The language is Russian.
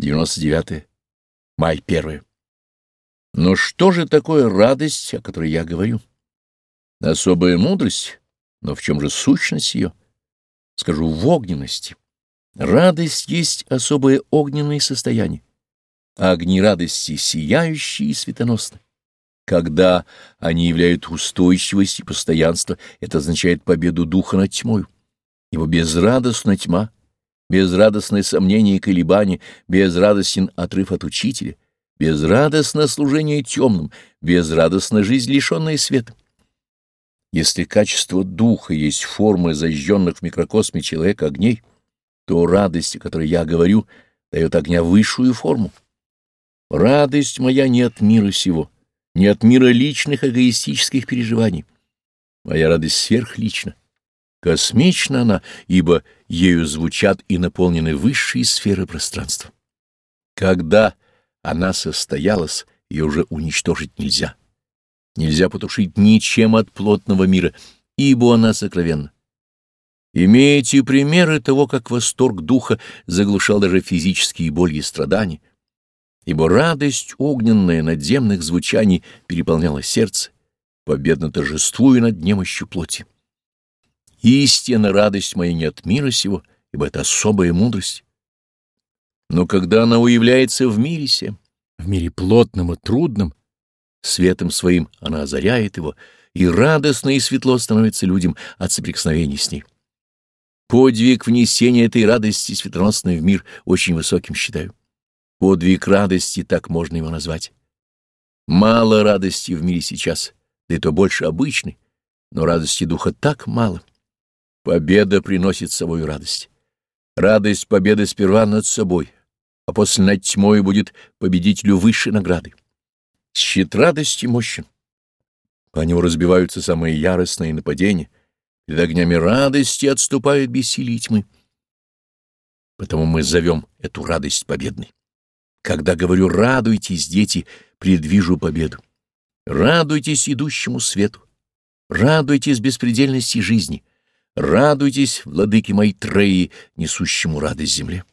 99 май 1 Но что же такое радость, о которой я говорю? Особая мудрость, но в чем же сущность ее? Скажу, в огненности. Радость есть особое огненное состояние. Огни радости сияющие и светоносны. Когда они являют устойчивость и постоянство, это означает победу духа над тьмою. Ибо безрадостна тьма, безрадостное сомнение и колебания, безрадостен отрыв от учителя, безрадостно служение темным, безрадостна жизнь, лишенная света. Если качество духа есть формы зажженных в микрокосме человека огней, то радость, о которой я говорю, дает огня высшую форму. Радость моя не от мира сего, не от мира личных эгоистических переживаний. Моя радость сверхлична. Космична она, ибо ею звучат и наполнены высшие сферы пространства. Когда она состоялась, ее уже уничтожить нельзя нельзя потушить ничем от плотного мира, ибо она сокровенна. Имеете примеры того, как восторг духа заглушал даже физические боли и страдания, ибо радость огненная надземных звучаний переполняла сердце, победно торжествуя над немощью плоти. Истинно радость моя не от мира сего, ибо это особая мудрость. Но когда она уявляется в мире сем, в мире плотном и трудном, Светом своим она озаряет его, и радостно и светло становится людям от соприкосновений с ней. Подвиг внесения этой радости светоносной в мир очень высоким считаю. Подвиг радости, так можно его назвать. Мало радости в мире сейчас, да и то больше обычной, но радости духа так мало. Победа приносит с собой радость. Радость победы сперва над собой, а после над тьмой будет победителю высшей награды. Щит радости мощен. По нему разбиваются самые яростные нападения. Перед огнями радости отступают бессилие тьмы. Потому мы зовем эту радость победной. Когда говорю «радуйтесь, дети», предвижу победу. Радуйтесь идущему свету. Радуйтесь беспредельности жизни. Радуйтесь, владыки моей Треи, несущему радость земле.